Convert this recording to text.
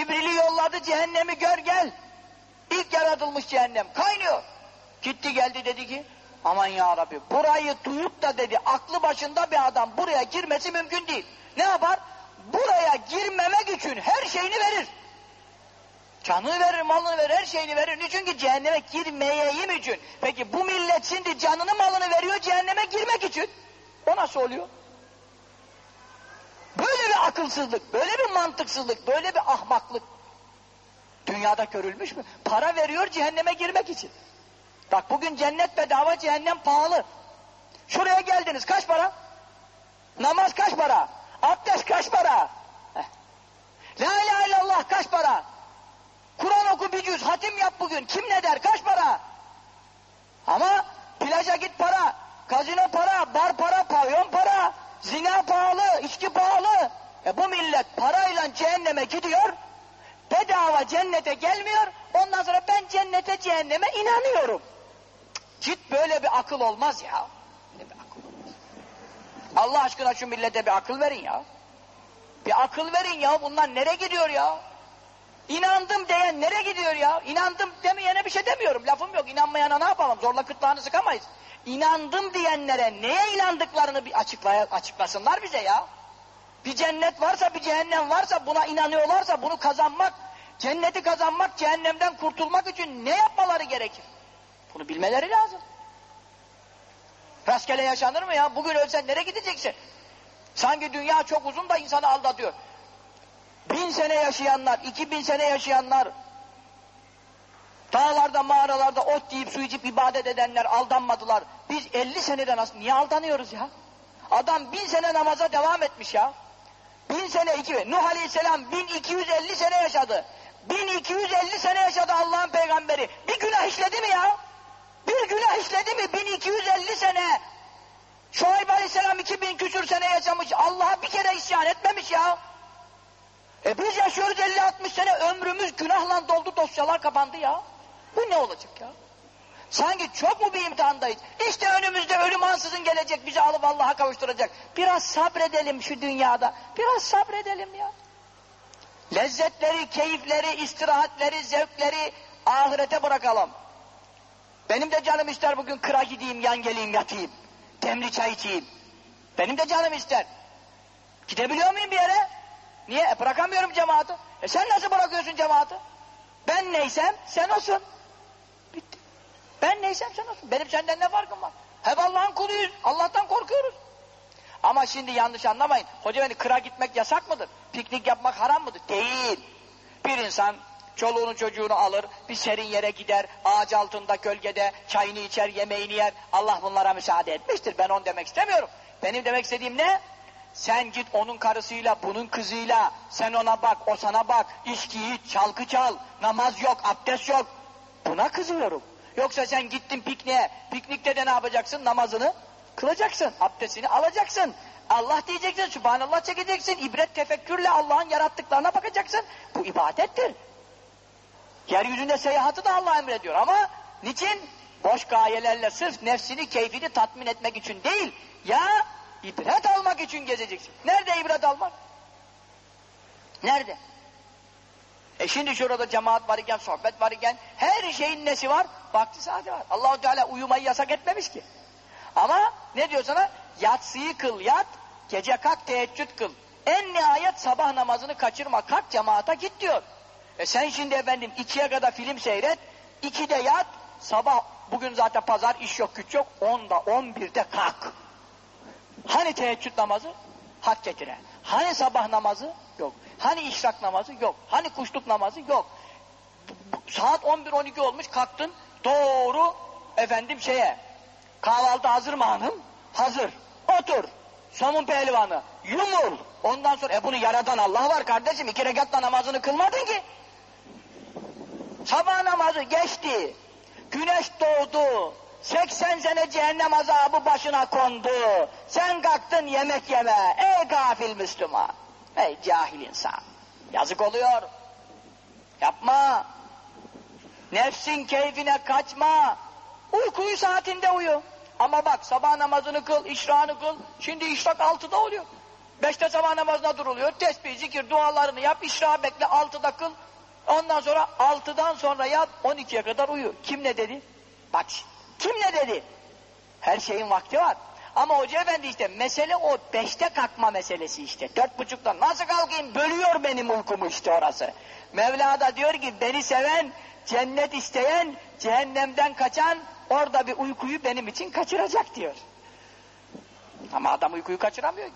Cibril'i yolladı cehennemi gör gel. İlk yaratılmış cehennem kaynıyor. Gitti geldi dedi ki aman ya Rabbi burayı duyup da dedi aklı başında bir adam buraya girmesi mümkün değil. Ne yapar? Buraya girmemek için her şeyini verir. Canını verir, malını verir, her şeyini verir. Niçin ki cehenneme girmeyeyim için. Peki bu millet şimdi canını malını veriyor cehenneme girmek için. O nasıl oluyor? Akılsızlık, böyle bir mantıksızlık, böyle bir ahmaklık dünyada görülmüş mü? Para veriyor cehenneme girmek için. Bak bugün cennet bedava, cehennem pahalı. Şuraya geldiniz, kaç para? Namaz kaç para? Abdest kaç para? Heh. La ilahe illallah kaç para? Kur'an oku bir cüz, hatim yap bugün. Kim ne der? Kaç para? Ama plaja git para, kazino para, bar para, pavyon para, zina pahalı, içki pahalı. E bu millet parayla cehenneme gidiyor, bedava cennete gelmiyor, ondan sonra ben cennete cehenneme inanıyorum. Git böyle bir akıl olmaz ya. Böyle bir akıl olmaz. Allah aşkına şu millete bir akıl verin ya. Bir akıl verin ya, bunlar nereye gidiyor ya? İnandım diyen nereye gidiyor ya? İnandım demeyene bir şey demiyorum. Lafım yok. İnanmayana ne yapalım? Zorla kıtlağını sıkamayız. İnandım diyenlere neye inandıklarını bir açıklaya, açıklasınlar bize ya. Bir cennet varsa, bir cehennem varsa, buna inanıyorlarsa bunu kazanmak, cenneti kazanmak, cehennemden kurtulmak için ne yapmaları gerekir? Bunu bilmeleri lazım. Rastgele yaşanır mı ya? Bugün ölsen nereye gideceksin? Sanki dünya çok uzun da insanı aldatıyor. Bin sene yaşayanlar, iki bin sene yaşayanlar, dağlarda, mağaralarda ot yiyip su içip ibadet edenler aldanmadılar. Biz elli seneden nasıl, niye aldanıyoruz ya? Adam bin sene namaza devam etmiş ya. Bin sene, iki, Nuh Aleyhisselam bin iki yüz elli sene yaşadı. Bin iki yüz elli sene yaşadı Allah'ın peygamberi. Bir günah işledi mi ya? Bir günah işledi mi? Bin iki yüz elli sene. Şuayb Aleyhisselam iki bin küsür sene yaşamış. Allah'a bir kere isyan etmemiş ya. E biz yaşıyoruz 50-60 sene ömrümüz günahla doldu dosyalar kapandı ya. Bu ne olacak ya? Sanki çok mu bir imtihandayız? İşte önümüzde ölüm gelecek bizi alıp Allah'a kavuşturacak. Biraz sabredelim şu dünyada. Biraz sabredelim ya. Lezzetleri, keyifleri, istirahatleri, zevkleri ahirete bırakalım. Benim de canım ister bugün kıra gideyim, yan geleyim, yatayım. Demli çay içeyim. Benim de canım ister. Gidebiliyor muyum bir yere? Niye? E bırakamıyorum cemaati. E sen nasıl bırakıyorsun cemaati? Ben neysem sen olsun. Bitti. Ben neysem sen olsun. Benim senden ne farkım var? Hep Allah'ın kuluyuz. Allah'tan korkuyoruz. Ama şimdi yanlış anlamayın. Hoca beni kıra gitmek yasak mıdır? Piknik yapmak haram mıdır? Değil. Bir insan çoluğunu çocuğunu alır, bir serin yere gider, ağaç altında, gölgede çayını içer, yemeğini yer. Allah bunlara müsaade etmiştir. Ben onu demek istemiyorum. Benim demek istediğim ne? Sen git onun karısıyla, bunun kızıyla, sen ona bak, o sana bak, içki iç, çalkı çal, namaz yok, abdest yok. Buna kızıyorum. Yoksa sen gittin pikniğe, piknikte de ne yapacaksın? Namazını kılacaksın, abdestini alacaksın. Allah diyeceksin, Subhanallah çekeceksin, ibret tefekkürle Allah'ın yarattıklarına bakacaksın. Bu ibadettir. Yeryüzünde seyahatı da Allah emrediyor ama niçin? Boş gayelerle sırf nefsini, keyfini tatmin etmek için değil. Ya ibret almak için gezeceksin. Nerede ibret almak? Nerede? E şimdi şurada cemaat var sohbet var her şeyin nesi var? Vakti saati var. Allahu Teala uyumayı yasak etmemiş ki. Ama ne diyor sana? Yatsıyı kıl, yat, gece kalk, teheccüd kıl. En nihayet sabah namazını kaçırma, kalk cemaata git diyor. E sen şimdi efendim ikiye kadar film seyret, ikide yat, sabah, bugün zaten pazar, iş yok, güç yok, onda, on birde kalk. Hani teheccüd namazı? Hak getire. Hani sabah namazı? Yok. Hani işrak namazı? Yok. Hani kuşluk namazı? Yok. Saat 11-12 olmuş kalktın doğru efendim şeye kahvaltı hazır mı hanım? Hazır. Otur. Somun pehlivanı. Yumul. Ondan sonra e bunu yaradan Allah var kardeşim. iki rekatla namazını kılmadın ki. Sabah namazı geçti. Güneş doğdu. 80 sene cehennem azabı başına kondu. Sen kalktın yemek yeme. Ey gafil Müslüman. Ey cahil insan. Yazık oluyor. Yapma. Nefsin keyfine kaçma. Uykuyu saatinde uyu. Ama bak sabah namazını kıl, işrağını kıl. Şimdi işrak altıda oluyor. Beşte sabah namazına duruluyor. Tesbih, zikir, dualarını yap. işra bekle. Altıda kıl. Ondan sonra altıdan sonra yat. On ikiye kadar uyu. Kim ne dedi? Bak kim ne dedi? Her şeyin vakti var. Ama hoca efendi işte mesele o beşte kalkma meselesi işte. Dört buçukta nasıl kalkayım bölüyor benim uykumu işte orası. Mevla da diyor ki beni seven, cennet isteyen, cehennemden kaçan orada bir uykuyu benim için kaçıracak diyor. Ama adam uykuyu kaçıramıyor ki.